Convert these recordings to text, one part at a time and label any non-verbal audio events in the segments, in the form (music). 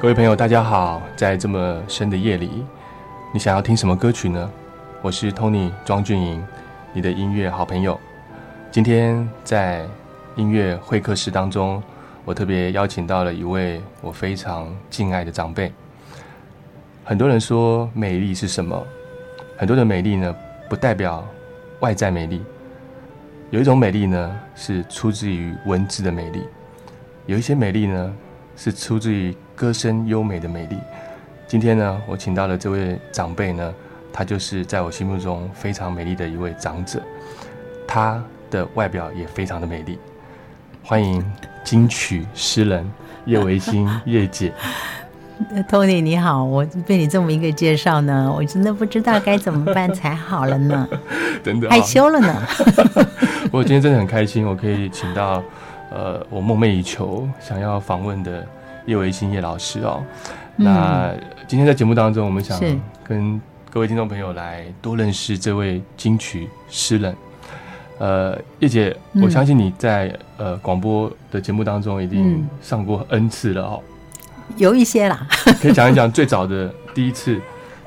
各位朋友，大家好！在这么深的夜里，你想要听什么歌曲呢？我是 Tony 庄俊莹，你的音乐好朋友。今天在音乐会客室当中，我特别邀请到了一位我非常敬爱的长辈。很多人说美丽是什么？很多的美丽呢，不代表外在美丽。有一种美丽呢，是出自于文字的美丽；有一些美丽呢，是出自于歌声优美的美丽。今天呢，我请到了这位长辈呢，他就是在我心目中非常美丽的一位长者，他的外表也非常的美丽。欢迎金曲诗人 (laughs) 叶维新叶姐。呃 Tony 你好，我被你这么一个介绍呢，我真的不知道该怎么办才好了呢，(laughs) 真的、啊、害羞了呢。(laughs) 我今天真的很开心，我可以请到呃我梦寐以求想要访问的叶维新叶老师哦。那今天在节目当中，我们想跟各位听众朋友来多认识这位金曲诗人。呃，叶姐，嗯。我相信你在呃广播的节目当中一定嗯。上过 N 次了哦，有一些啦，可以讲一讲最早的第一次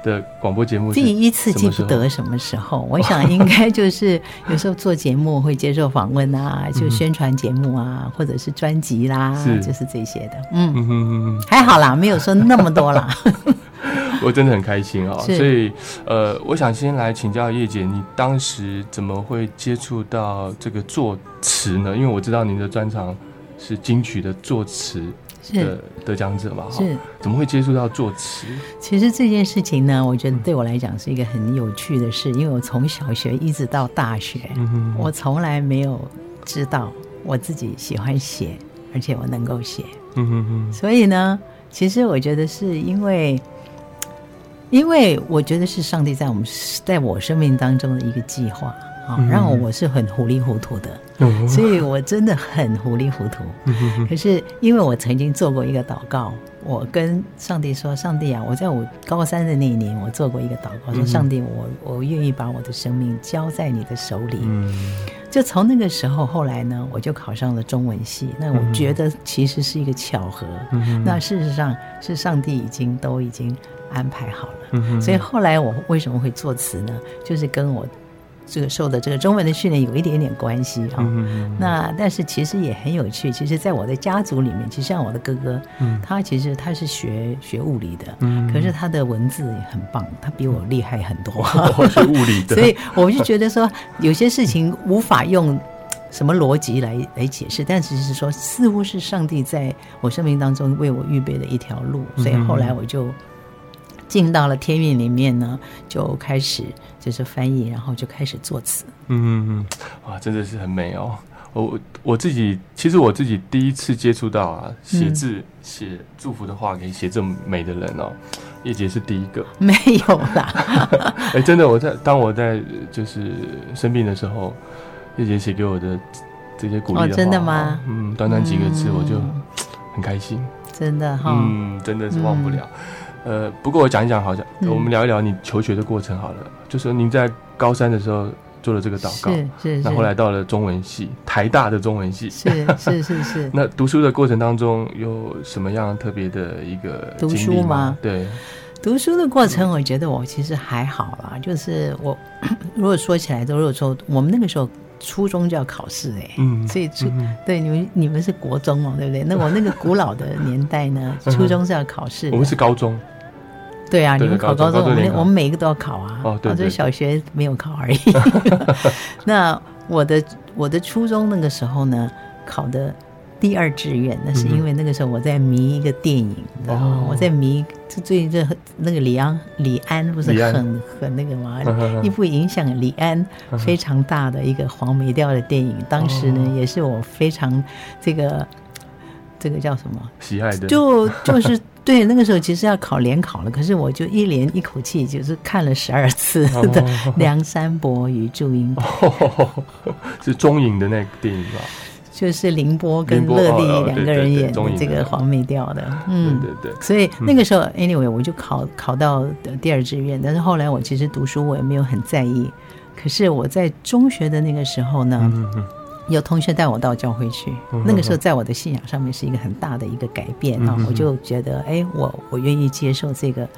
的广播节目第一次记不得什么时候，我想应该就是有时候做节目会接受访问啊，(laughs) 就宣传节目啊，或者是专辑啦，是就是这些的。嗯。还好啦，没有说那么多啦。(laughs) 我真的很开心啊、是所以呃，我想先来请教叶姐，你当时怎么会接触到这个作词呢？因为我知道您的专长是金曲的作词是的得奖者吧，哈。是，怎么会接触到作词？其实这件事情呢，我觉得对我来讲是一个很有趣的事，因为我从小学一直到大学，嗯我从来没有知道我自己喜欢写，而且我能够写。嗯哼哼，所以呢，其实我觉得是因为，因为我觉得是上帝在我们在我生命当中的一个计划让我我是很糊里糊涂的，嗯 (laughs) 所以我真的很糊里糊涂。可是因为我曾经做过一个祷告，我跟上帝说：“上帝啊，我在我高三的那一年，我做过一个祷告，说嗯上帝，我我愿意把我的生命交在你的手里。嗯就从那个时候，后来呢，我就考上了中文系。那我嗯觉得其实是一个巧合。嗯那事实上是上帝已经都已经安排好了。嗯所以后来我为什么会作词呢？就是跟我这个受的这个中文的训练有一点点关系啊、嗯哼那但是其实也很有趣。其实，在我的家族里面，其实像我的哥哥，嗯。他其实他是学学物理的，嗯。可是他的文字也很棒，他比我厉害很多。(laughs) 我是物理的，(laughs) 所以我就觉得说，有些事情无法用什么逻辑来来解释，但只是说，似乎是上帝在我生命当中为我预备的一条路，所以后来我就进到了天韵里面呢，就开始就是翻译，然后就开始作词。嗯嗯嗯，哇，真的是很美哦。我我自己其实我自己第一次接触到啊，写嗯字、写祝福的话给写这么美的人哦，叶姐是第一个。没有啦，(laughs) 哎、真的，我在当我在呃就是生病的时候，叶姐写给我的这些鼓励的话，哦真的吗嗯，短短几个字，嗯我就很开心。真的哈。嗯，真的是忘不了。呃，不过我讲一讲，好像、嗯我们聊一聊你求学的过程好了。就说您在高三的时候做了这个祷告，是是是，那后来到了中文系，台大的中文系。是是是是，(laughs) 那读书的过程当中有什么样特别的一个读书吗？对，读书的过程，我觉得我其实还好啦。就是我 (coughs) 如果说起来，都如果说我们那个时候初中就要考试哎、嗯所以初、嗯对你们你们是国中哦，对不对？那我 (laughs) 那个古老的年代呢，初中是要考试的。我们是高中，对啊，你们考高中，我们我们每一个都要考啊。哦对对只是小学没有考而已。(laughs) (laughs) 那我的我的初中那个时候呢，考的第二志愿，那是因为那个时候我在迷一个电影，你知道吗？哦。我在迷这最近这那个李安李安不是很很那个吗？(laughs) 一部影响李安非常大的一个黄梅调的电影，当时呢哦。也是我非常这个这个叫什么？喜爱的，就就是对，那个时候其实要考联考了，可是我就一连一口气就是看了十二次哦。的《梁山伯与祝英台》，(laughs) 是中影的那个电影吧？就是凌波跟乐蒂哦哦两个人演这个黄梅调的，嗯，对对对，所以那个时候，anyway，我就考考到第二志愿，但是后来我其实读书我也没有很在意。可是我在中学的那个时候呢，有同学带我到教会去，嗯那个时候在我的信仰上面是一个很大的一个改变啊嗯，我就觉得，哎，我我愿意接受这个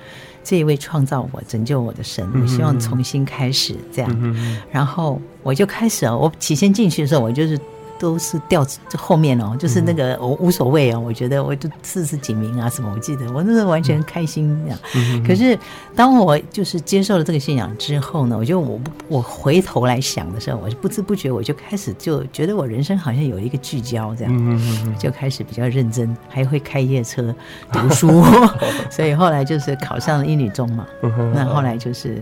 这一位创造我、拯救我的神，我希望重新开始这样。然后我就开始啊，我起先进去的时候，我就是都是掉这后面哦，就是那个我无所谓哦，我觉得我就四十几名啊什么，我记得我那时候完全开心这样。嗯可是当我就是接受了这个信仰之后呢，我就我我回头来想的时候，我就不知不觉我就开始就觉得我人生好像有一个聚焦这样。就开始比较认真，还会开夜车读书，(laughs) 所以后来就是考上了一女中嘛。嗯，那后来就是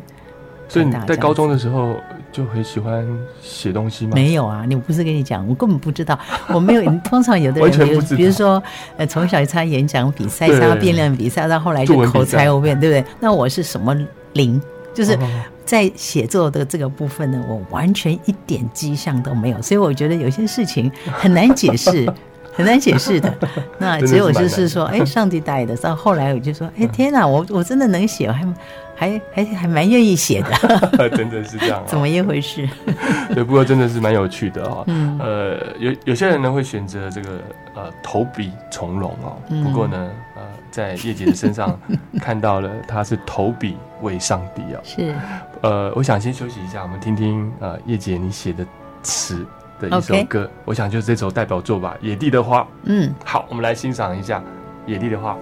所以你在高中的时候就很喜欢写东西吗？没有啊，你不是跟你讲，我根本不知道，(laughs) 我没有。通常有的人，比如比如说，呃，从小参加演讲比赛、参加辩论比赛，到后来就口才无辩，对不对？那我是什么零？就是哦在写作的这个部分呢，我完全一点迹象都没有，所以我觉得有些事情很难解释。(laughs) 很难解释的，(laughs) 那真的只有是蛮难就是说，哎，上帝带的。到后来我就说，哎，天哪，我我真的能写，我还还还还蛮愿意写的，(laughs) 真的是这样、啊，怎么一回事？(laughs) 对，不过真的是蛮有趣的哦。嗯呃，有有些人呢会选择这个呃投笔从戎哦，嗯不过呢，呃，在叶姐的身上看到了她是投笔为上帝哦。是呃，我想先休息一下，我们听听呃叶姐你写的词的一首歌我想就是这首代表作吧，《野地的花》。嗯。好，我们来欣赏一下《野地的花》。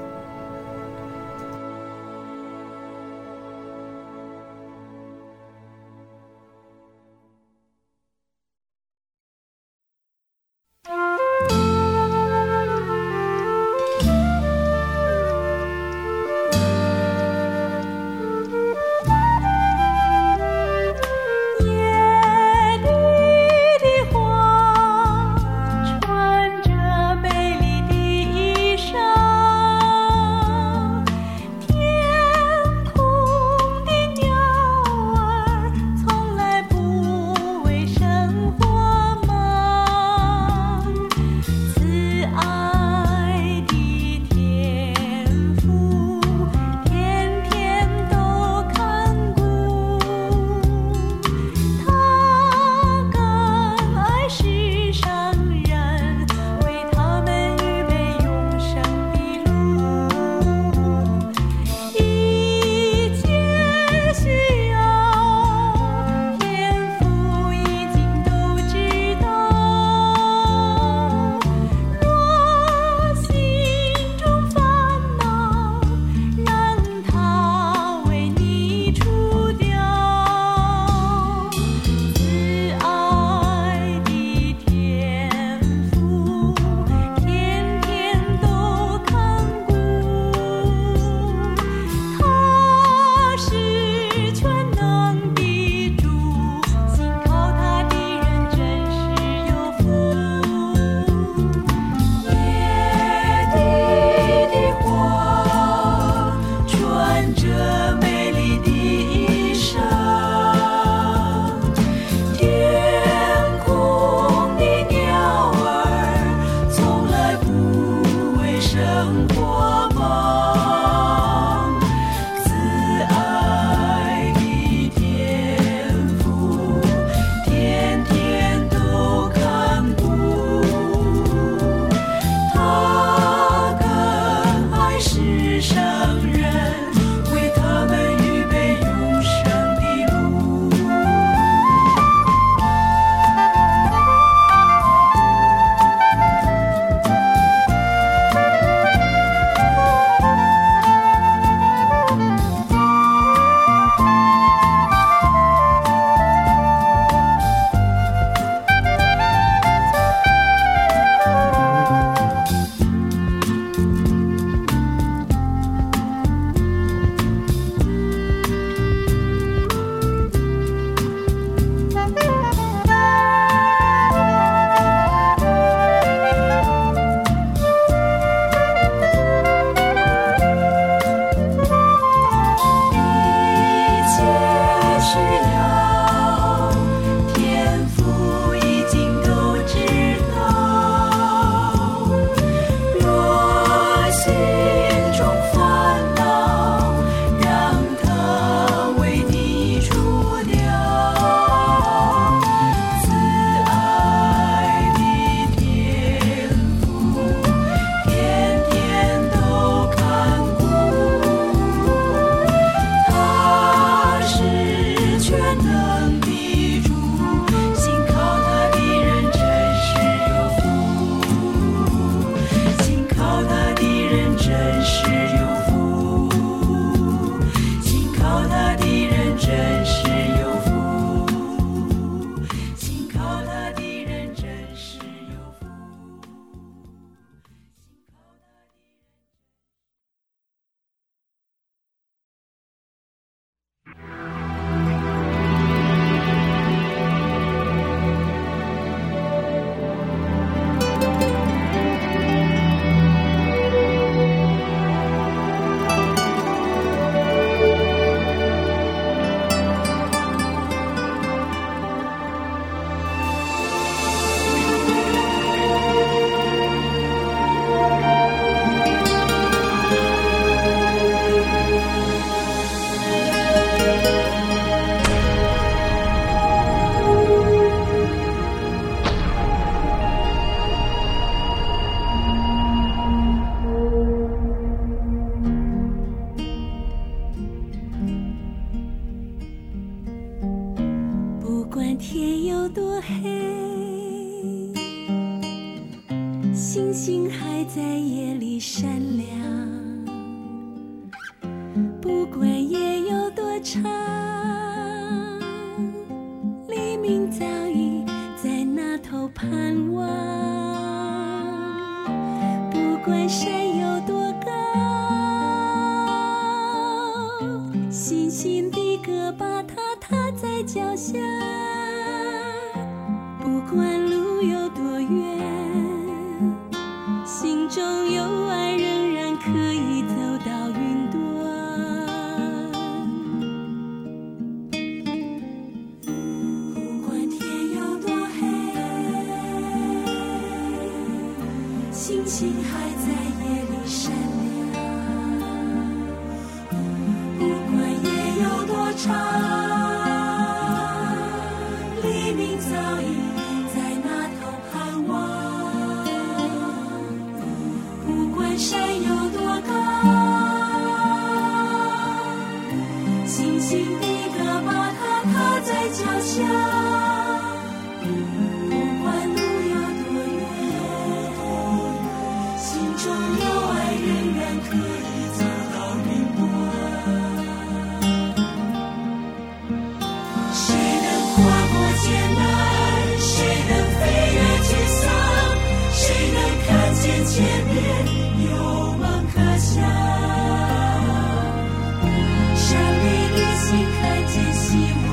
见希望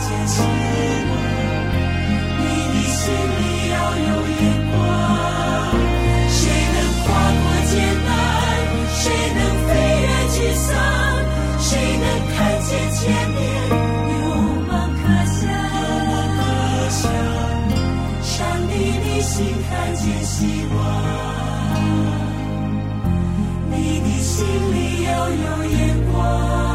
见希望你的心里要有眼光谁能跨过艰难？谁能飞越沮丧？谁能看见前面勇往直前自信地向上你的心看见希望你的心里要有眼光。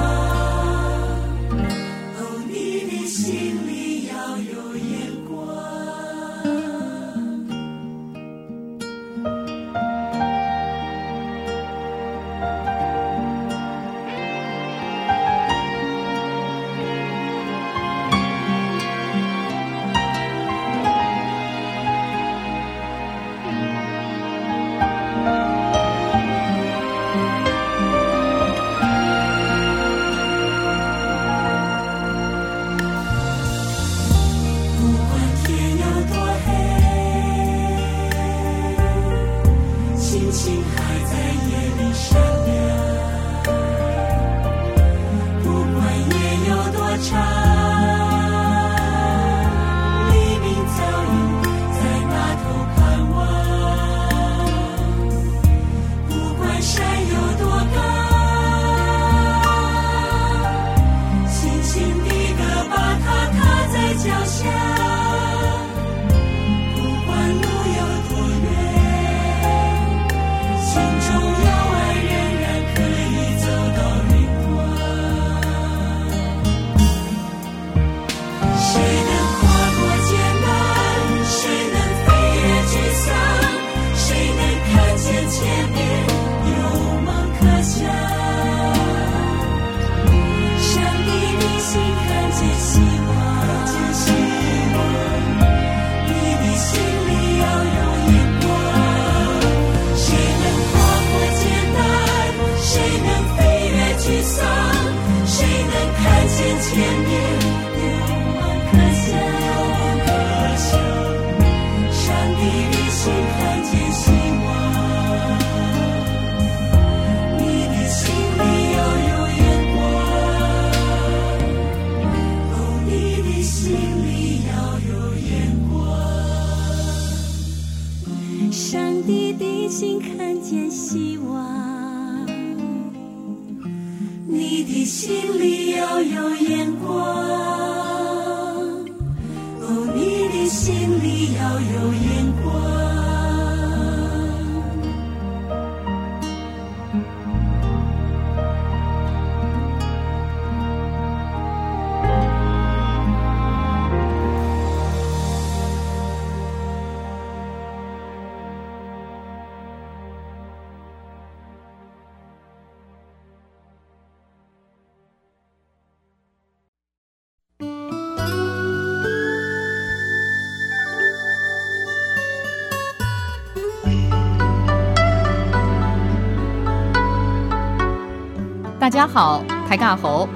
家好，大家好，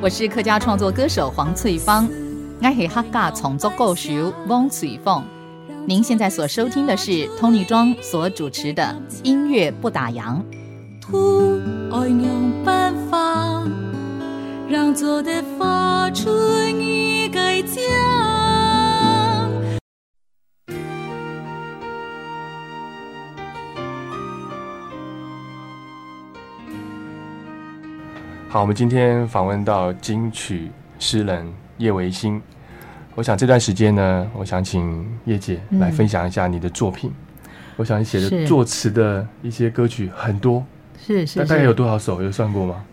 我是客家创作歌手黄翠芳，我是客家创作歌手汪翠凤。您现在所收听的是 Tony 庄所主持的音乐不打烊。土爱用办法，让做的发出一改江。好，我们今天访问到金曲诗人叶维新。我想这段时间呢，我想请叶姐来分享一下你的作品。我想你写的作词的一些歌曲很多，是是大大概有，多少首？有算过吗？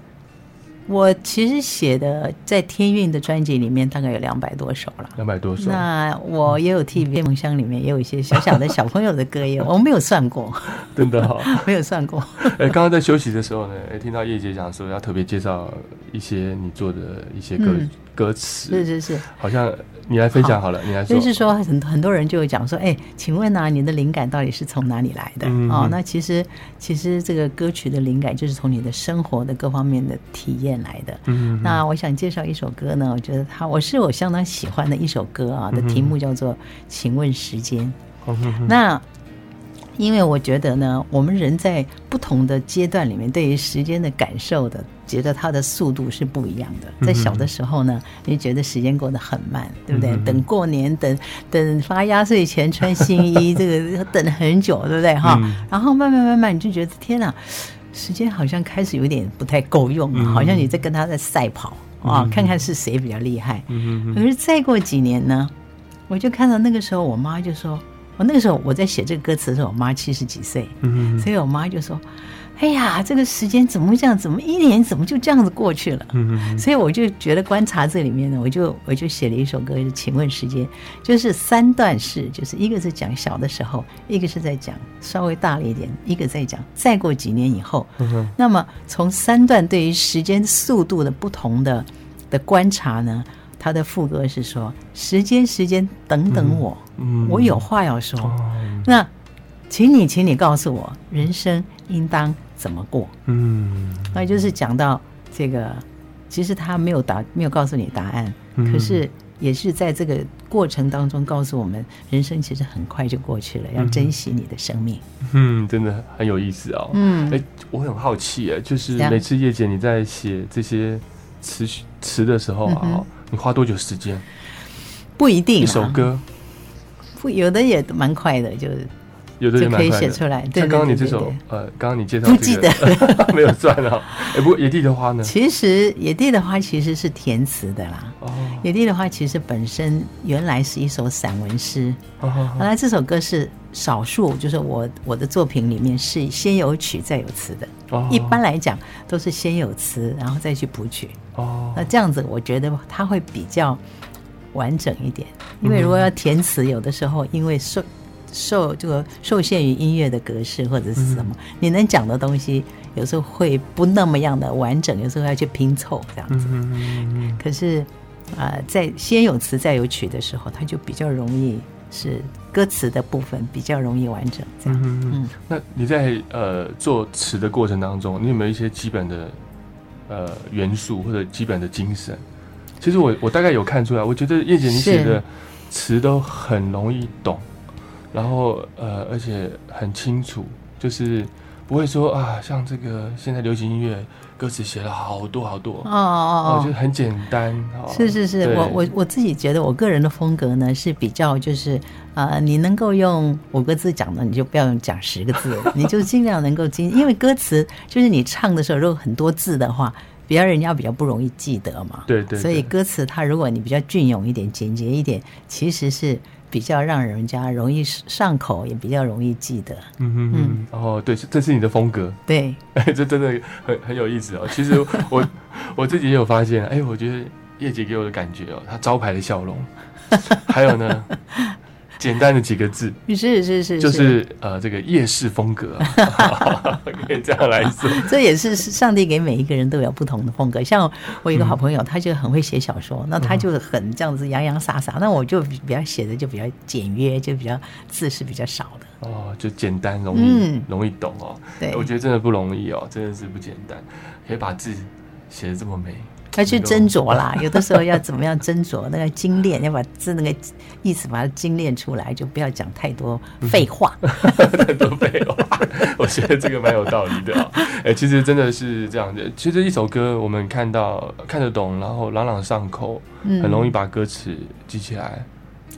我其实写的在天韵的专辑里面大概有两百多首了。两百多首。那我也有替梦乡里面也有一些小小的小朋友的歌，也有我没有算过，(laughs) 真的哦。(laughs) 没有算过。哎，刚刚在休息的时候呢，哎，听到叶姐讲说要特别介绍一些你做的一些歌、嗯歌词，是是是，好像你来分享好了，你来说。就是说很很多人就会讲说，哎，请问啊，你的灵感到底是从哪里来的？嗯哦，那其实其实这个歌曲的灵感就是从你的生活的各方面的体验来的。嗯那我想介绍一首歌呢，我觉得它我是我相当喜欢的一首歌啊，的题目叫做《请问时间》。嗯那因为我觉得呢，我们人在不同的阶段里面，对于时间的感受的，觉得它的速度是不一样的。在小的时候呢，你觉得时间过得很慢，对不对？嗯等过年，等等发压岁钱，穿新衣，(laughs) 这个要等很久，对不对？哈、嗯然后慢慢慢慢，你就觉得天哪，时间好像开始有点不太够用了，嗯好像你在跟他在赛跑啊，看看是谁比较厉害。嗯可是再过几年呢，我就看到那个时候，我妈就说，我那个时候我在写这个歌词的时候，我妈七十几岁，嗯所以我妈就说：“哎呀，这个时间怎么会这样？怎么一年怎么就这样子过去了？”嗯所以我就觉得观察这里面呢，我就我就写了一首歌，就是《请问时间》，就是三段式，就是一个是讲小的时候，一个是在讲稍微大了一点，一个在讲再过几年以后。嗯那么从三段对于时间速度的不同的的观察呢，他的副歌是说：“时间，时间，等等我，嗯我有话要说。哦那请你，请你告诉我，人生应当怎么过？嗯那就是讲到这个，其实他没有答，没有告诉你答案，嗯可是也是在这个过程当中告诉我们，人生其实很快就过去了，要珍惜你的生命。嗯，真的很有意思哦。嗯哎，我很好奇哎，就是每次叶姐你在写这些词词的时候啊，你花多久时间？不一定、啊，一首歌不有的也蛮快的，就是有的就可以写出来。对像刚刚你这首呃，刚刚你介绍不记得 (laughs) 没有算啊。(laughs) 哎，不过野地的花呢？其实野地的花其实是填词的啦。哦，野地的花其实本身原来是一首散文诗，好好好后来这首歌是少数，就是我我的作品里面是先有曲再有词的。哦一般来讲都是先有词，然后再去补曲。哦那这样子，我觉得它会比较完整一点。因为如果要填词，有的时候因为受受这个受限于音乐的格式或者是什么，你能讲的东西有时候会不那么样的完整，有时候要去拼凑这样子。可是，呃，在先有词再有曲的时候，它就比较容易是歌词的部分比较容易完整。这样，嗯嗯。那你在呃做词的过程当中，你有没有一些基本的呃元素或者基本的精神？其实我我大概有看出来，我觉得叶姐你写的词都很容易懂，然后呃而且很清楚，就是不会说啊像这个现在流行音乐歌词写了好多好多哦哦哦就很简单哦。是是是，我我我自己觉得我个人的风格呢是比较就是呃，你能够用五个字讲的，你就不要用讲十个字，你就尽量能够精，因为歌词就是你唱的时候，如果很多字的话。比较人家比较不容易记得嘛，对对所以歌词它如果你比较隽永一点、简洁一点，其实是比较让人家容易上口，也比较容易记得。嗯嗯嗯，哦对，这是你的风格。对，(laughs) 这真的很很有意思哦。其实我 (laughs) 我自己也有发现，哎，我觉得叶姐给我的感觉哦，她招牌的笑容，还有呢，简单的几个字，是是是，就是呃这个夜市风格、啊，(laughs) 可以这样来说。(laughs) 这也是上帝给每一个人都有不同的风格。像我有一个好朋友，他就很会写小说，那他就很这样子洋洋洒洒，那我就比较写的就比较简约，就比较字是比较少的。哦，就简单容易、嗯容易懂哦。对我觉得真的不容易哦，真的是不简单，可以把字写的这么美，要去斟酌啦，有的时候要怎么样斟酌那个精炼，要把字那个意思把它精炼出来，就不要讲太多废话。(laughs) 太多废话，我觉得这个蛮有道理的、啊。(laughs) 哎、其实真的是这样的。其实一首歌我们看到看得懂，然后朗朗上口，嗯很容易把歌词记起来，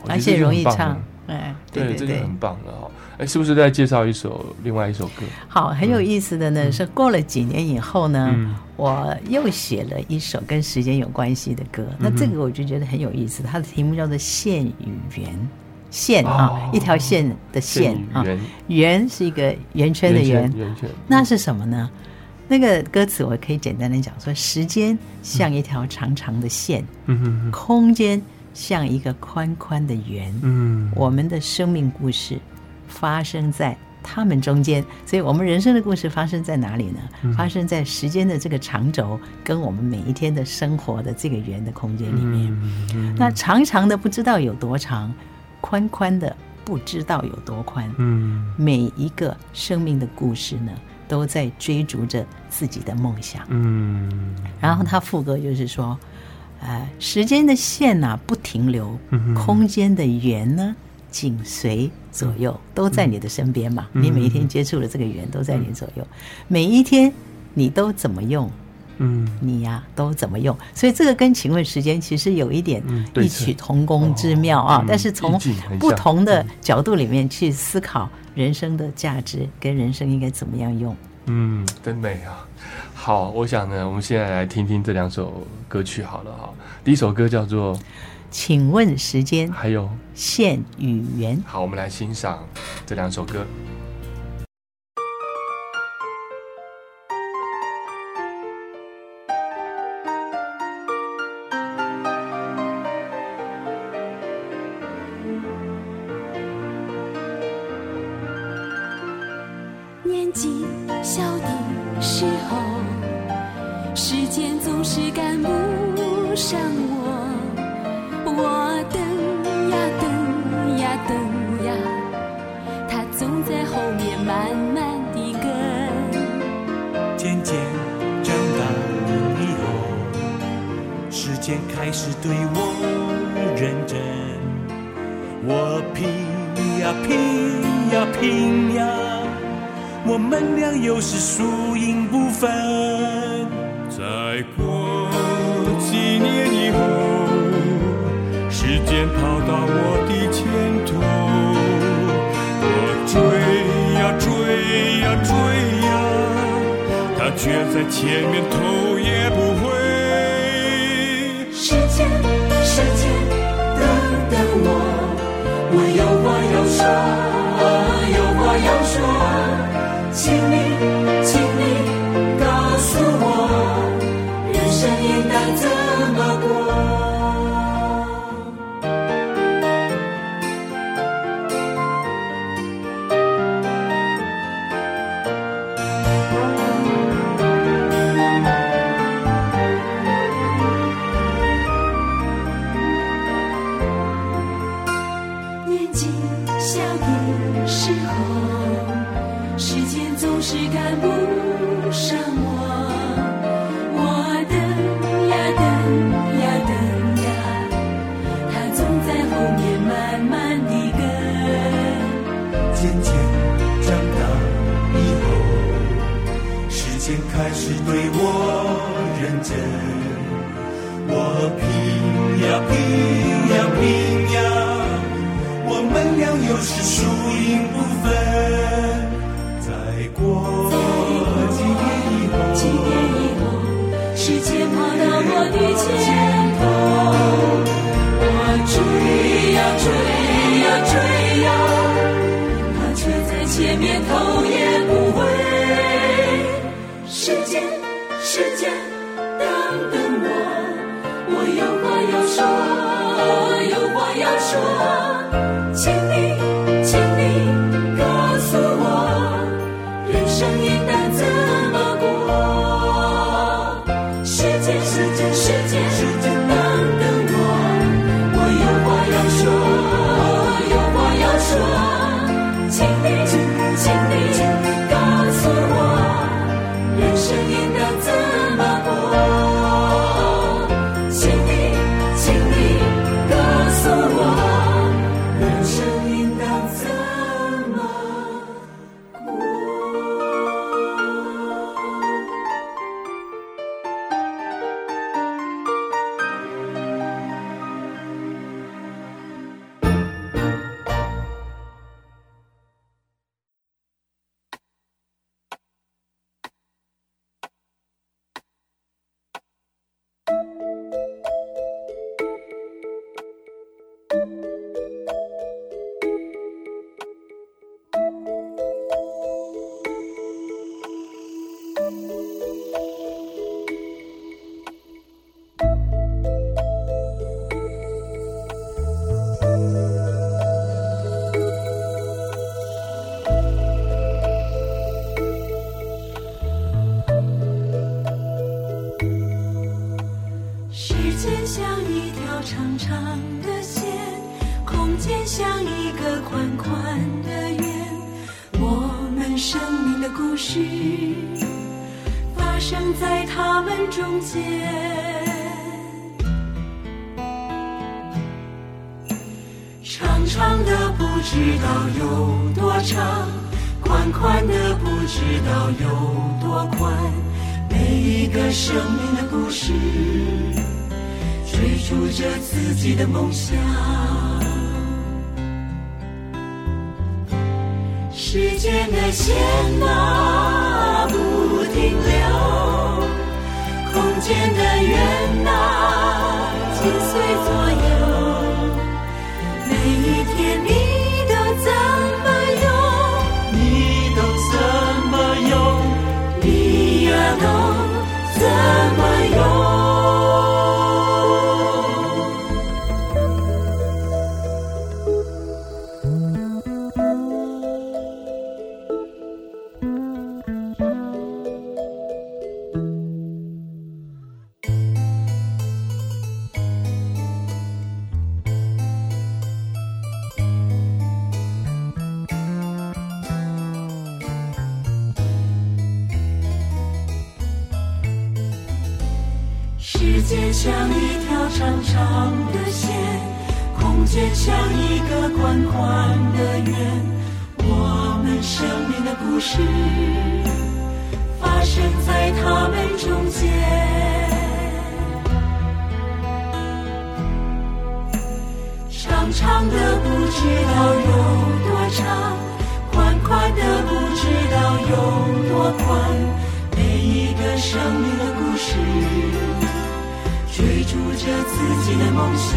而且容易唱。哎，对，对对。这个很棒的哈。哎，是不是再介绍一首另外一首歌？好，很有意思的呢，是过了几年以后呢，嗯我又写了一首跟时间有关系的歌。那这个我就觉得很有意思，它的题目叫做《线与圆》。线啊哦，一条线的线啊，与圆圆是一个圆圈的圆，圆圈，那是什么呢？那个歌词我可以简单的讲说，时间像一条长长的线，嗯哼空间像一个宽宽的圆。嗯我们的生命故事发生在他们中间，所以我们人生的故事发生在哪里呢？嗯发生在时间的这个长轴跟我们每一天的生活的这个圆的空间里面。嗯那长长的不知道有多长，宽宽的不知道有多宽。嗯每一个生命的故事呢，都在追逐着自己的梦想。嗯然后他副歌就是说，呃，时间的线呐、不停留，空间的圆呢紧随左右，都在你的身边嘛。你每一天接触的这个圆都在你左右，每一天你都怎么用？嗯你呀、都怎么用？所以这个跟请问时间其实有一点异曲同工之妙啊。但是从不同的角度里面去思考人生的价值跟人生应该怎么样用。嗯，真美啊！好，我想呢，我们现在来听听这两首歌曲好了哈。第一首歌叫做《请问时间还有》，线与圆。好，我们来欣赏这两首歌。间开始对我认真，我拼呀拼呀拼呀，我们俩又是输赢不分。再过几年以后，时间跑到我的前头，我追呀追呀追呀。他却在前面头也不回。我有话要说，有话要说，请你，请人，我拼呀拼呀拼呀，我们俩又是输赢不分。生命的故事发生在他们中间。长长的不知道有多长，宽宽的不知道有多宽。每一个生命的故事，追逐着自己的梦想。时间的线啊不停留，空间的圆啊紧随左右。着自己的梦想。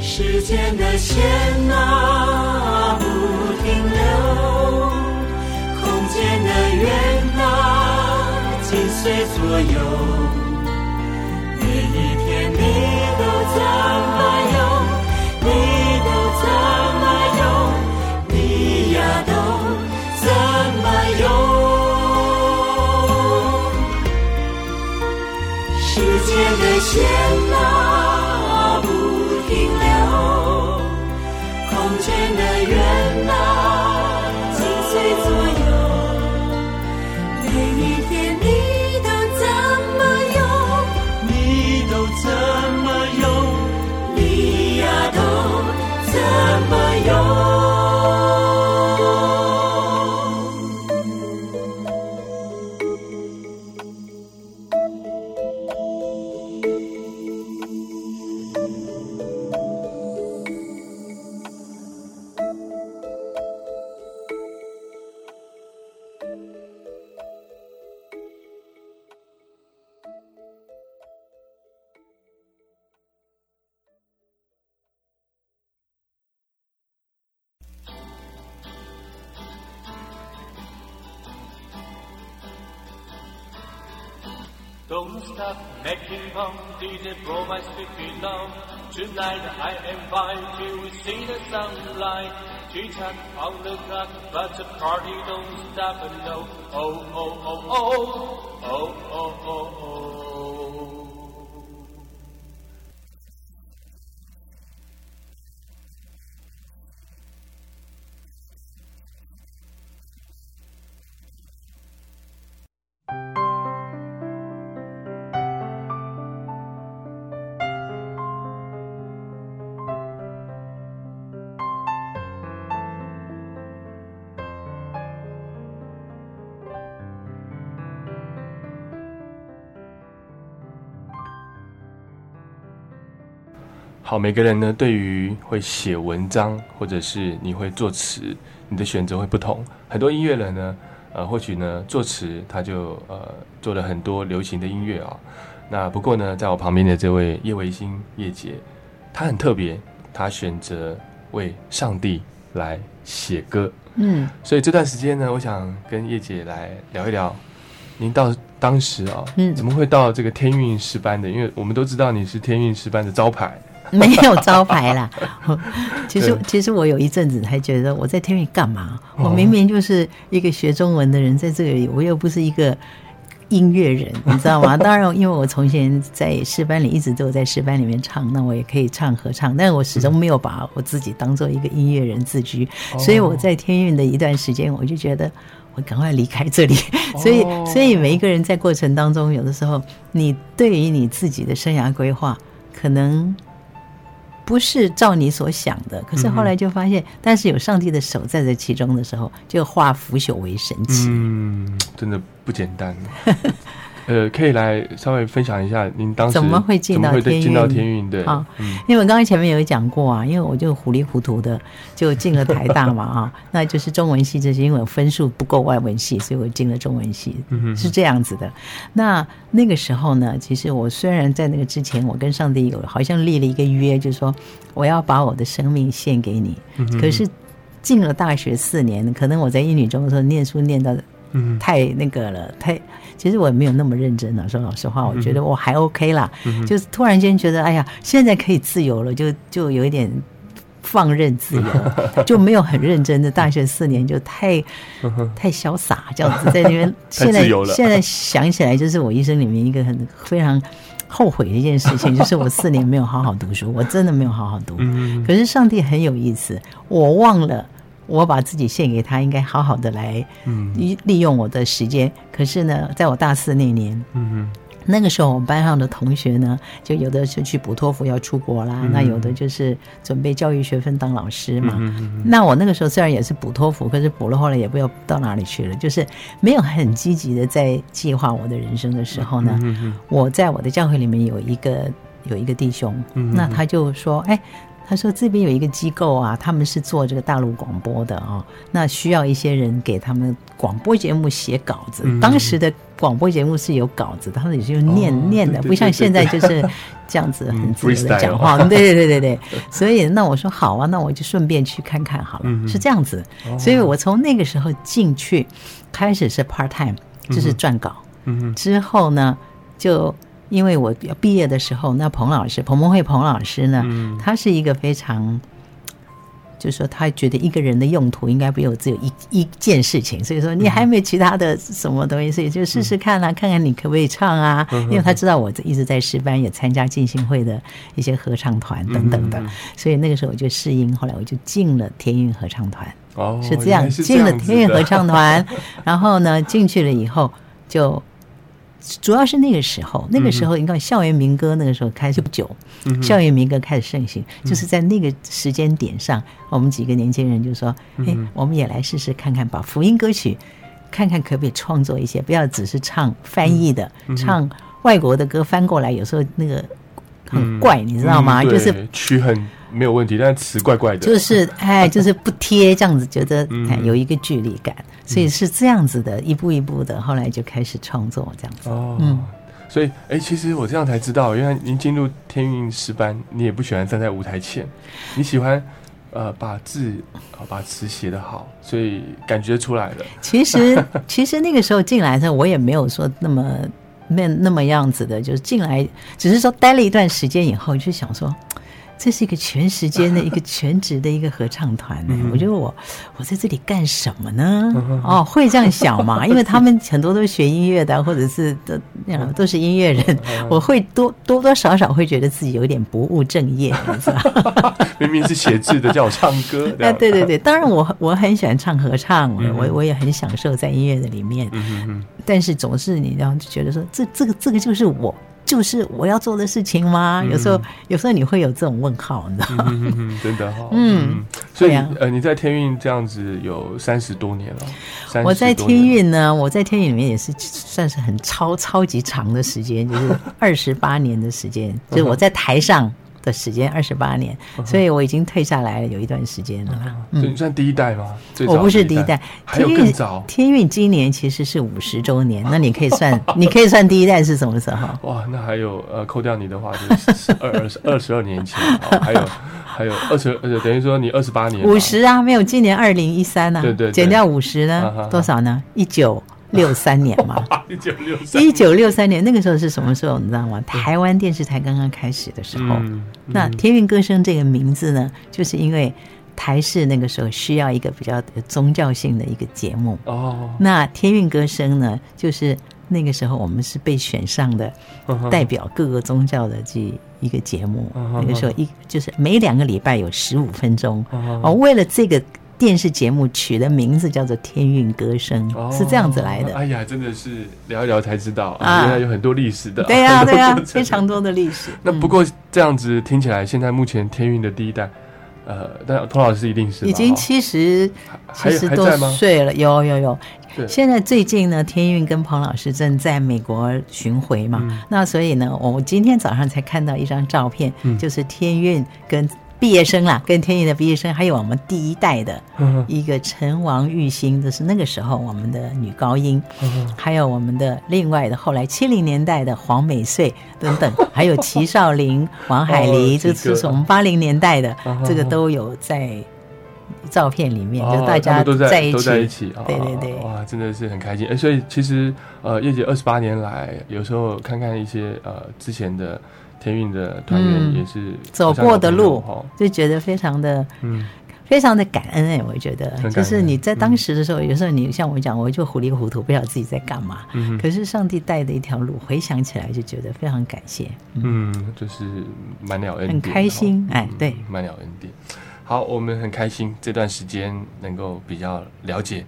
时间的线啊不停留，空间的圆啊紧随左右。间好，每个人呢，对于会写文章，或者是你会作词，你的选择会不同。很多音乐人呢，呃，或许呢作词，他就呃做了很多流行的音乐啊、那不过呢，在我旁边的这位叶维新叶姐，她很特别，她选择为上帝来写歌。嗯，所以这段时间呢，我想跟叶姐来聊一聊，您到当时啊、嗯怎么会到这个天韵诗班的？因为我们都知道你是天韵诗班的招牌。(laughs) 没有招牌啦。(laughs) 其实其实我有一阵子还觉得我在天韵干嘛？哦我明明就是一个学中文的人，在这里我又不是一个音乐人，(laughs) 你知道吗？当然，因为我从前在诗班里一直都有在诗班里面唱，那我也可以唱合唱，但我始终没有把我自己当做一个音乐人自居，哦所以我在天韵的一段时间，我就觉得。我赶快离开这里，所以，所以每一个人在过程当中，有的时候，你对于你自己的生涯规划，可能不是照你所想的，可是后来就发现，但是有上帝的手在这其中的时候，就化腐朽为神奇。嗯，真的不简单。(laughs) 呃，可以来稍微分享一下您当时怎么会进到天进到运天运的？好嗯因为我刚刚前面有讲过啊，因为我就糊里糊涂的就进了台大嘛啊，(laughs) 那就是中文系，就是因为我分数不够外文系，所以我进了中文系，嗯是这样子的。那那个时候呢，其实我虽然在那个之前，我跟上帝有好像立了一个约，就是说我要把我的生命献给你，嗯可是进了大学四年，可能我在英语中的时候念书念到嗯太那个了，太其实我也没有那么认真了。说老实话，我觉得我还 OK 啦，嗯就是突然间觉得，哎呀，现在可以自由了，就就有一点放任自由，(laughs) 就没有很认真的大学四年就太太潇洒这样子在那边。(laughs) 现在自由了现在想起来，就是我一生里面一个很非常。后悔的一件事情 (laughs) 就是我四年没有好好读书，我真的没有好好读。嗯可是上帝很有意思，我忘了我把自己献给他，应该好好的来嗯利利用我的时间。可是呢，在我大四那年，嗯那个时候我们班上的同学呢，就有的是去补托福要出国啦，嗯那有的就是准备教育学分当老师嘛。那我那个时候虽然也是补托福，可是补了后来也不知道到哪里去了，就是没有很积极的在计划我的人生的时候呢，我在我的教会里面有一个有一个弟兄，嗯那他就说，哎。他说：“这边有一个机构啊，他们是做这个大陆广播的啊、那需要一些人给他们广播节目写稿子。嗯当时的广播节目是有稿子，他们也是用念、哦念的，不像对现在就是这样子很自由的讲话。对对对对对，所以那我说好啊，那我就顺便去看看好了，嗯是这样子。哦所以我从那个时候进去，开始是 part time，就是撰稿。嗯之后呢，就因为我要毕业的时候，那彭老师彭彭慧彭老师呢，嗯他是一个非常。就是说，他觉得一个人的用途应该不有只有一一件事情，所以说你还没有其他的什么东西，所以就试试看啦、看看你可不可以唱啊。嗯因为他知道我一直在师班，也参加进行会的一些合唱团等等的，嗯所以那个时候我就试音，后来我就进了天韵合唱团。哦，是这样，进了天韵合唱团，然后呢进去了以后就。主要是那个时候，那个时候你看校园民歌那个时候开始不久，嗯校园民歌开始盛行，就是在那个时间点上，我们几个年轻人就说：“哎嗯，我们也来试试看看，把福音歌曲看看可不可以创作一些，不要只是唱翻译的，嗯唱外国的歌翻过来，有时候那个很嗯。怪，你知道吗？嗯就是曲很没有问题，但词怪怪的，就是哎，就是不贴这样子，觉得嗯哎有一个距离感，所以是这样子的，一步一步的，后来就开始创作这样子。哦，嗯所以哎，其实我这样才知道，原来您进入天韵诗班，你也不喜欢站在舞台前，你喜欢呃把字啊、把词写得好，所以感觉出来了。其实 (laughs) 其实那个时候进来的时候，我也没有说那么那那么样子的，就是进来，只是说待了一段时间以后，就想说。这是一个全时间的一个全职的一个合唱团呢、我觉得我我在这里干什么呢？哦，会这样想嘛？(laughs) 因为他们很多都是学音乐的，或者是都那样都是音乐人，我会多多多少少会觉得自己有点不务正业，你知道？(laughs) 明明是写字的，叫我唱歌。(laughs) 这啊，样对对对，当然我我很喜欢唱合唱，我我也很享受在音乐的里面，但是总是你要觉得说，这这个这个就是我。就是我要做的事情吗？有时候，有时候你会有这种问号，你知道吗？真的哈。嗯所以啊呃，你在天运这样子有三十多年了。30我在天运呢，我在天运里面也是算是很超超级长的时间，就是二十八年的时间，就是我在台上的时间二十八年，所以我已经退下来了有一段时间了啦。所以你算第一代吗？最早我不是第一代，还有天韵更早。天运今年其实是五十周年，那你可以算，(laughs) 你可以算第一代是什么时候？哇，那还有呃，扣掉你的话就是 (laughs) 二二十二十二年前，哦还有 (laughs) 还有二十呃，等于说你二十八年吧五十啊，没有，今年二零一三呢，对对对减掉五十呢，多少呢？一九六三年嘛，一九六三一九六三年那个时候是什么时候？你知道吗？台湾电视台刚刚开始的时候，嗯那天韵歌声这个名字呢，就是因为台视那个时候需要一个比较宗教性的一个节目，哦，那天韵歌声呢，就是那个时候我们是被选上的代表各个宗教的这一个节目。那个时候一就是每两个礼拜有十五分钟。哦，为了这个电视节目取的名字叫做《天韵歌声》，是这样子来的。哎呀，真的是聊一聊才知道，啊原来有很多历史的。对呀、(laughs) 对呀、(laughs) 非常多的历史。那不过这样子听起来，现在目前天运的第一代，呃，但童老师一定是已经七十七十多岁了，有有有对。现在最近呢，天运跟彭老师正在美国巡回嘛，嗯那所以呢，我今天早上才看到一张照片，嗯就是天运跟毕业生啦，跟天运的毕业生，还有我们第一代的嗯一个陈王玉兴，这是那个时候我们的女高音，嗯还有我们的另外的后来七零年代的黄美穗等等，还有齐少林、王海黎，这几个。是我们八零年代的嗯，这个都有在照片里面，就大家都在一起，都在一起，哦对对对。哇，真的是很开心。哎，所以其实呃，叶姐二十八年来，有时候看看一些呃之前的天运的团员，嗯也是走过的路，就觉得非常的嗯非常的感恩哎、我觉得就是你在当时的时候，有时候你像我讲，我就糊里糊涂，不晓得自己在干嘛。嗯可是上帝带的一条路，回想起来就觉得非常感谢。嗯，就是满了恩典，很开心哦哎对满了恩典。好，我们很开心这段时间能够比较了解，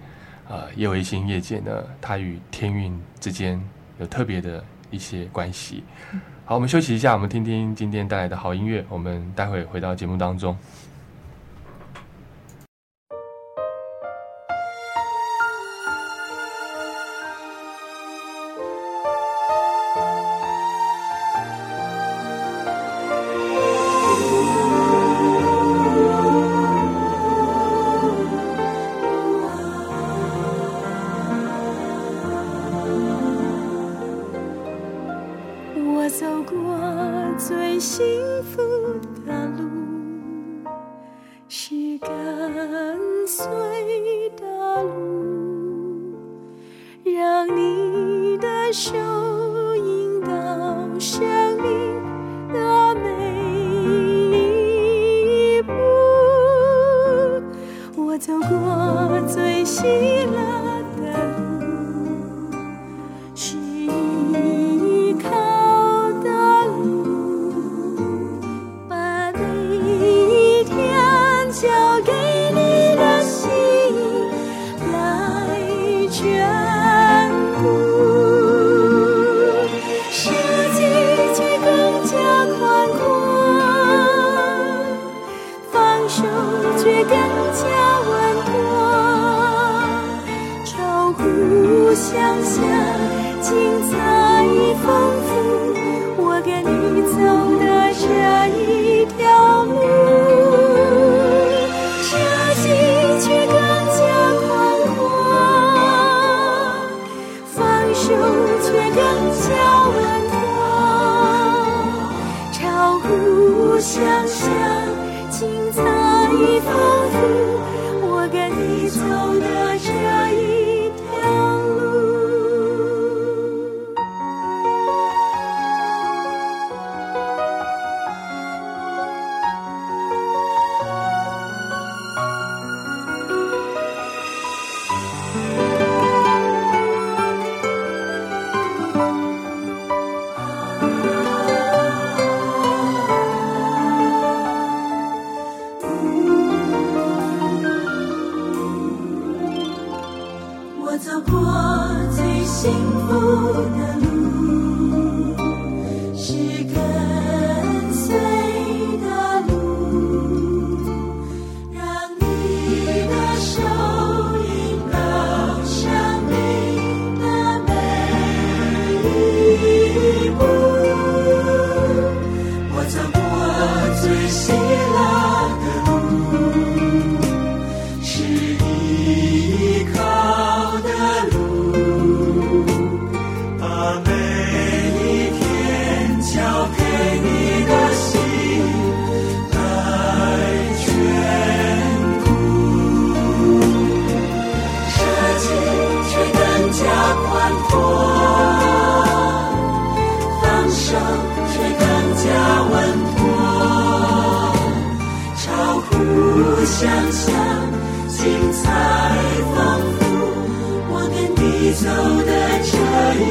呃，叶维新叶姐呢，她与天运之间有特别的一些关系。好，我们休息一下，我们听听今天带来的好音乐，我们待会回到节目当中。乎想象，精彩丰富。我给你想象，精彩丰富。我跟你走的这一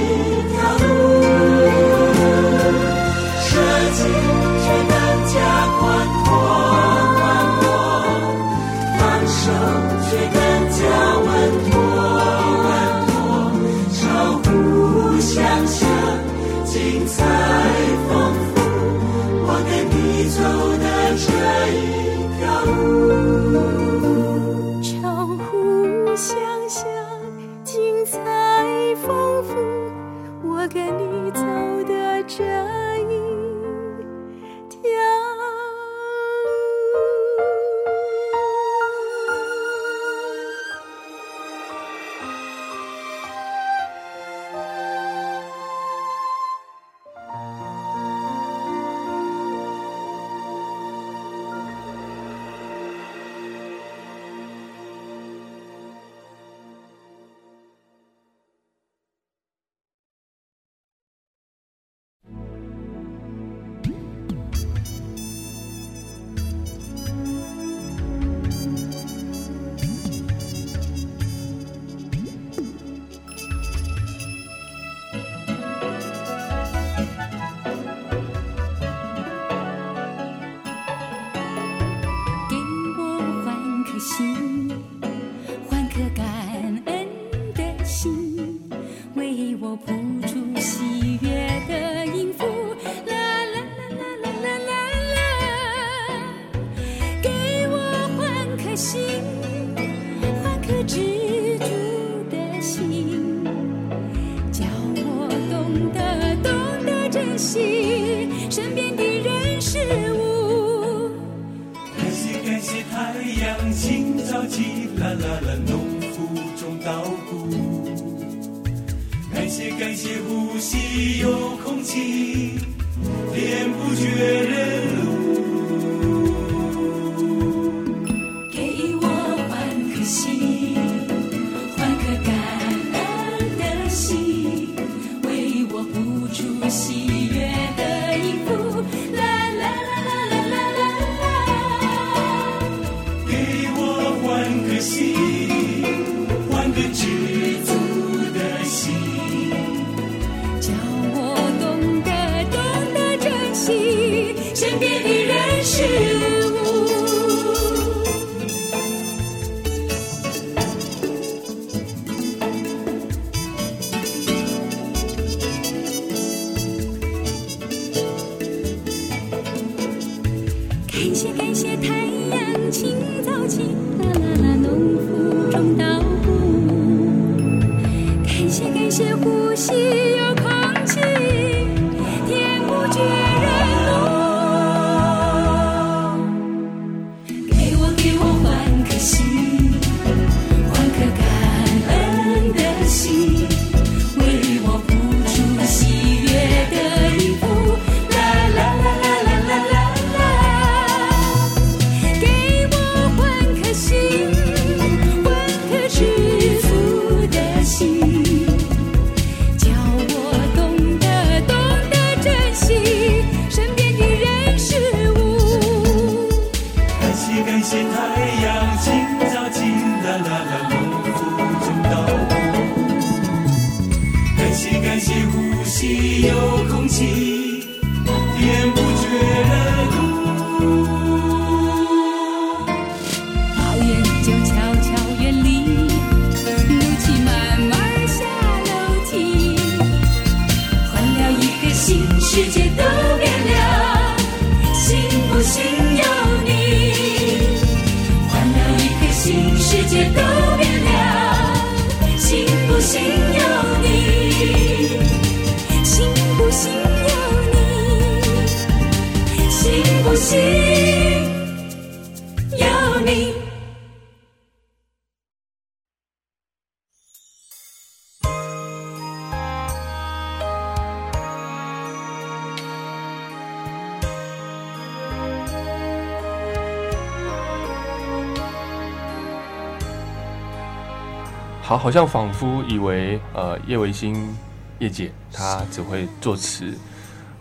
好，像仿佛以为呃叶维新叶姐她只会作词，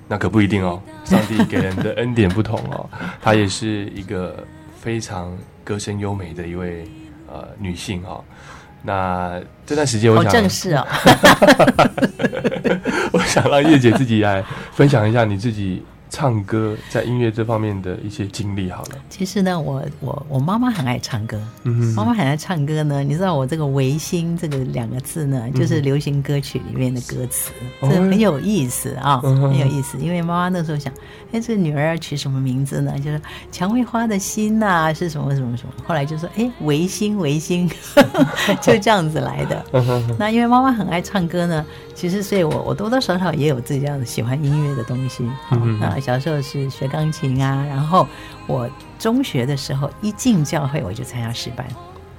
那可不一定哦。(laughs) 上帝给人的恩典不同哦，她也是一个非常歌声优美的一位呃女性哦。那这段时间我好想，正式哦。(laughs) (laughs) 我想让叶姐自己来分享一下你自己唱歌在音乐这方面的一些经历好了。其实呢，我我我妈妈很爱唱歌，妈妈很爱唱歌呢。你知道我这个“维新”这个两个字呢，就是流行歌曲里面的歌词，哦这很有意思啊，嗯很有意思。因为妈妈那时候想，哎，这女儿要取什么名字呢？就是蔷薇花的心呐、是什么什么什么。后来就说，哎，维新，维新，(laughs) 就这样子来的。嗯那因为妈妈很爱唱歌呢，其实所以我我多多少少也有自己这样子喜欢音乐的东西。嗯小时候是学钢琴啊，然后我中学的时候一进教会我就参加诗班。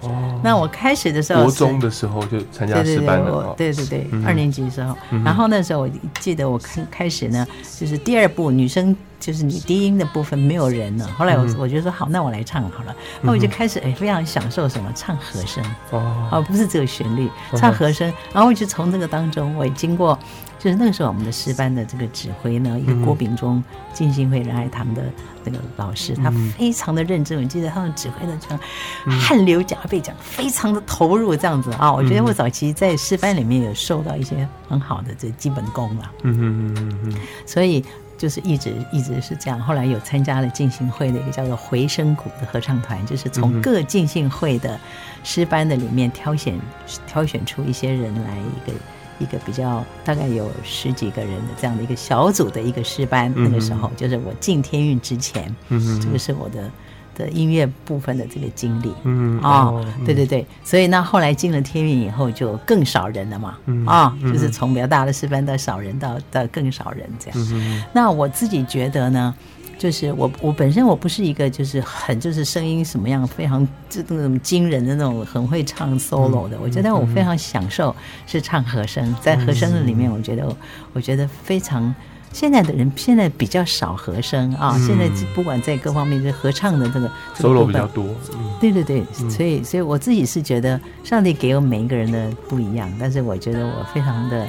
哦，那我开始的时候是国中的时候就参加对对对，诗班了。对对对，嗯。二年级的时候，嗯然后那时候我记得我开开始呢，就是第二部女生就是女低音的部分没有人了，后来我、嗯我就说好，那我来唱好了，那我就开始哎非常享受什么唱和声，哦，哦，不是只有旋律，嗯唱和声，然后我就从这个当中，我也经过，就是那个时候我们的师班的这个指挥呢，一个嗯郭秉忠进信会仁爱堂的那个老师，他嗯非常的认真，我记得他们指挥的这样汗流浃背，讲非常的投入这样子啊，我觉得我早期在师班里面有受到一些很好的这基本功了，嗯嗯嗯嗯所以。就是一直一直是这样，后来有参加了进信会的一个叫做回声谷的合唱团，就是嗯从各进信会的师班的里面挑选挑选出一些人来一个一个比较大概有十几个人的这样的一个小组的一个师班。嗯那个时候就是我进天韵之前，嗯哼。这个是我的的音乐部分的这个经历。嗯哦，对对对，所以那后来进了天韵以后，就更少人了嘛，嗯啊、嗯就是从比较大的师班到少人到到更少人这样。嗯那我自己觉得呢，就是我我本身我不是一个就是很就是声音什么样非常这那种惊人的那种很会唱 solo 的，我觉得我非常享受是唱和声，在和声的里面，我觉得我我觉得非常。现在的人现在比较少和声啊，嗯现在不管在各方面，就是合唱的这个 solo 比较多，嗯。对对对，所以所以我自己是觉得上帝给我每一个人的不一样，但是我觉得我非常的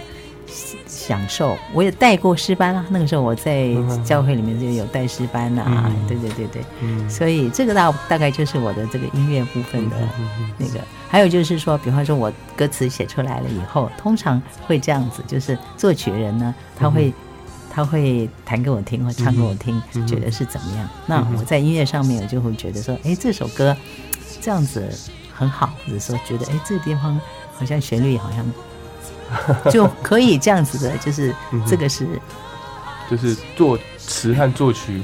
享受。我也带过诗班啊，那个时候我在教会里面就有带诗班啊，嗯对对对对，嗯所以这个大大概就是我的这个音乐部分的那个。还有就是说，比方说我歌词写出来了以后，通常会这样子，就是作曲人呢，他会。他会弹给我听，或唱给我听，嗯觉得是怎么样？那我在音乐上面，我就会觉得说，哎，这首歌这样子很好，或者说觉得，哎，这个地方好像旋律好像 (laughs) 就可以这样子的，就是嗯这个是就是作词和作曲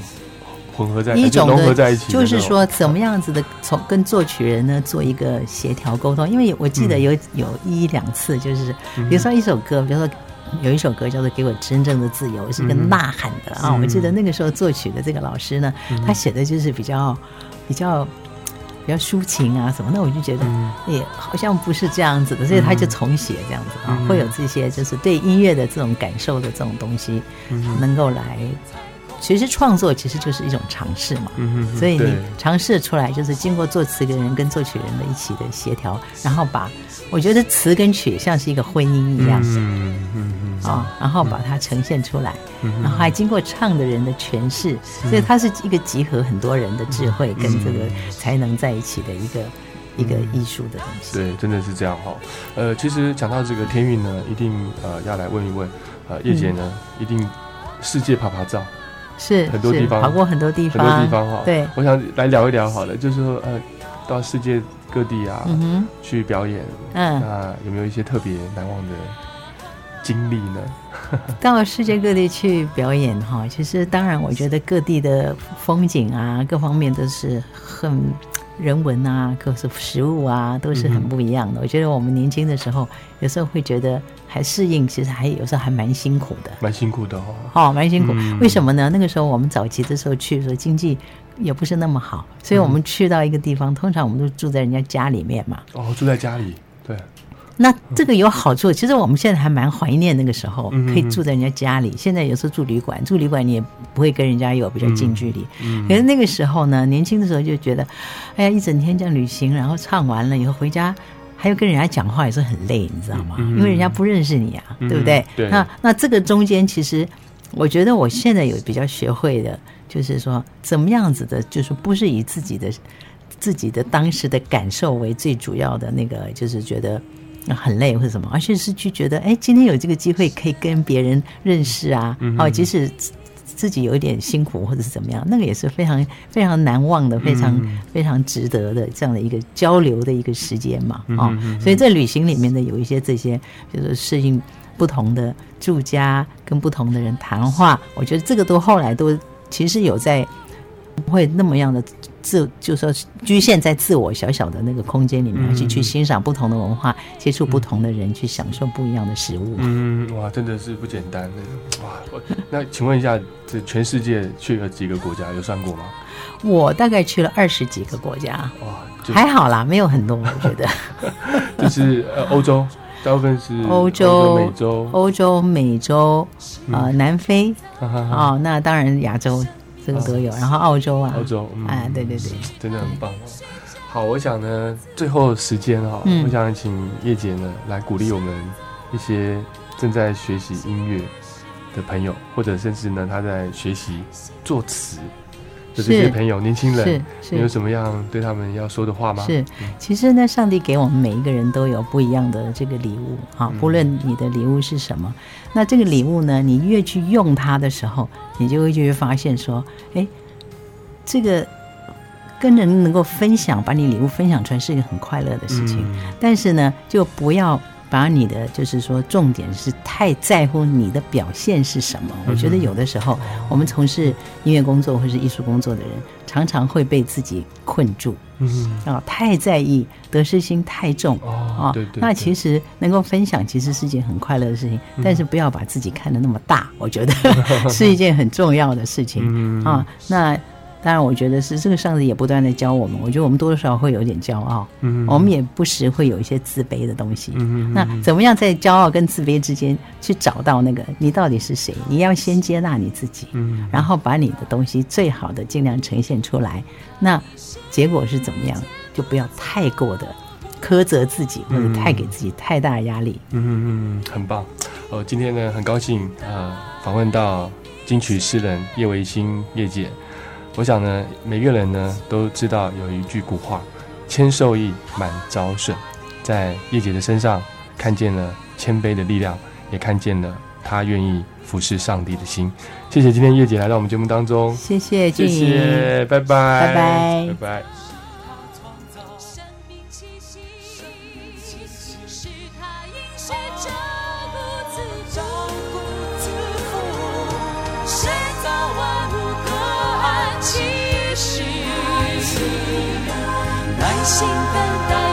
混合在一种就融合在一起就是说怎么样子的从跟作曲人呢做一个协调沟通，因为我记得嗯。有、有一两次，就是比如说一首歌，比如说。有一首歌叫做《给我真正的自由》，是个嗯。呐喊的。啊！嗯我记得那个时候作曲的这个老师呢，他写的就是比较比较比较抒情啊什么，那我就觉得嗯。也好像不是这样子的，所以他就重写这样子啊，嗯。会有这些就是对音乐的这种感受的这种东西，嗯。能够来。其实创作其实就是一种尝试嘛，所以你尝试出来就是经过作词的人跟作曲人的一起的协调，然后把我觉得词跟曲像是一个婚姻一样。嗯嗯嗯啊、然后把它呈现出来，嗯然后还经过唱的人的诠释，所以它是一个集合很多人的智慧跟这个才能在一起的一个一个艺术的东西。对，真的是这样哈。呃，其实讲到这个天韵呢，一定呃要来问一问，呃，叶姐呢、一定世界啪啪照，是是很多地方跑过很多地方很，多地方哈。对，我想来聊一聊好了，就是说呃，到世界各地啊、嗯哼，去表演，嗯那有没有一些特别难忘的经历呢？(laughs) 到世界各地去表演哈，其实当然，我觉得各地的风景啊，各方面都是很人文啊，各是食物啊，都是很不一样的。我觉得我们年轻的时候，有时候会觉得还适应，其实还有时候还蛮辛苦的。蛮辛苦的哦。哦，蛮辛苦。嗯为什么呢？那个时候我们早期的时候去的时候，经济也不是那么好，所以我们去到一个地方，通常我们都住在人家家里面嘛。哦，住在家里，对，那这个有好处，其实我们现在还蛮怀念那个时候嗯可以住在人家家里。现在有时候住旅馆，住旅馆你也不会跟人家有比较近距离。嗯可是那个时候呢，年轻的时候就觉得，哎呀，一整天这样旅行，然后唱完了以后回家。还要跟人家讲话也是很累，你知道吗？嗯因为人家不认识你啊，嗯对不对？对那那这个中间，其实我觉得我现在有比较学会的，就是说怎么样子的，就是不是以自己的自己的当时的感受为最主要的那个，就是觉得很累或者什么，而且是去觉得，哎，今天有这个机会可以跟别人认识啊，嗯哦，即使自自己有一点辛苦或者是怎么样，那个也是非常非常难忘的，非常、嗯。非常值得的这样的一个交流的一个时间嘛，哦，所以在旅行里面呢，有一些这些就是适应不同的住家，跟不同的人谈话，我觉得这个都后来都其实有在不会那么样的自，就是说局限在自我小小的那个空间里面，嗯去去欣赏不同的文化，接触不同的人，去享受不一样的食物。嗯，哇，真的是不简单的哇！我那请问一下，这全世界去了几个国家？有算过吗？我大概去了二十几个国家，哇，还好啦，没有很多，我觉得。(laughs) 就是呃欧洲，大部分是欧洲、美洲，欧洲、美洲，呃，南非，哈哈哈哦，那当然亚洲这个都有，然后澳洲啊，澳洲，嗯哎，对对对，真的很棒哦。好，我想呢，最后时间哈、嗯我想请叶姐呢来鼓励我们一些正在学习音乐的朋友，或者甚至呢他在学习作词的这些朋友，年轻人，是是。你有什么样对他们要说的话吗？是，其实呢，上帝给我们每一个人都有不一样的这个礼物啊，嗯。不论你的礼物是什么，那这个礼物呢，你越去用它的时候，你就会就会发现说，哎，这个跟人能够分享，把你礼物分享出来是一个很快乐的事情。嗯。但是呢，就不要把你的就是说重点是太在乎你的表现是什么。我觉得有的时候，我们从事音乐工作或是艺术工作的人，常常会被自己困住。嗯啊，太在意得失心太重啊哦对对对那其实能够分享，其实是件很快乐的事情，嗯但是不要把自己看得那么大，我觉得 (laughs) 是一件很重要的事情、嗯啊。那当然，我觉得是这个上帝也不断的教我们，我觉得我们多多少少会有点骄傲，嗯我们也不时会有一些自卑的东西。嗯那怎么样在骄傲跟自卑之间去找到那个你到底是谁？你要先接纳你自己，嗯然后把你的东西最好的尽量呈现出来。那结果是怎么样？就不要太过的苛责自己，或者太给自己太大压力。嗯嗯嗯，很棒。呃，今天呢，很高兴呃访问到金曲诗人叶维新叶姐。我想呢，每个人呢都知道有一句古话：“谦受益，满招损。”在叶姐的身上看见了谦卑的力量，也看见了她愿意服侍上帝的心。谢谢今天叶姐来到我们节目当中，谢谢俊谢莹，谢，拜拜，拜拜拜拜。耐心等待。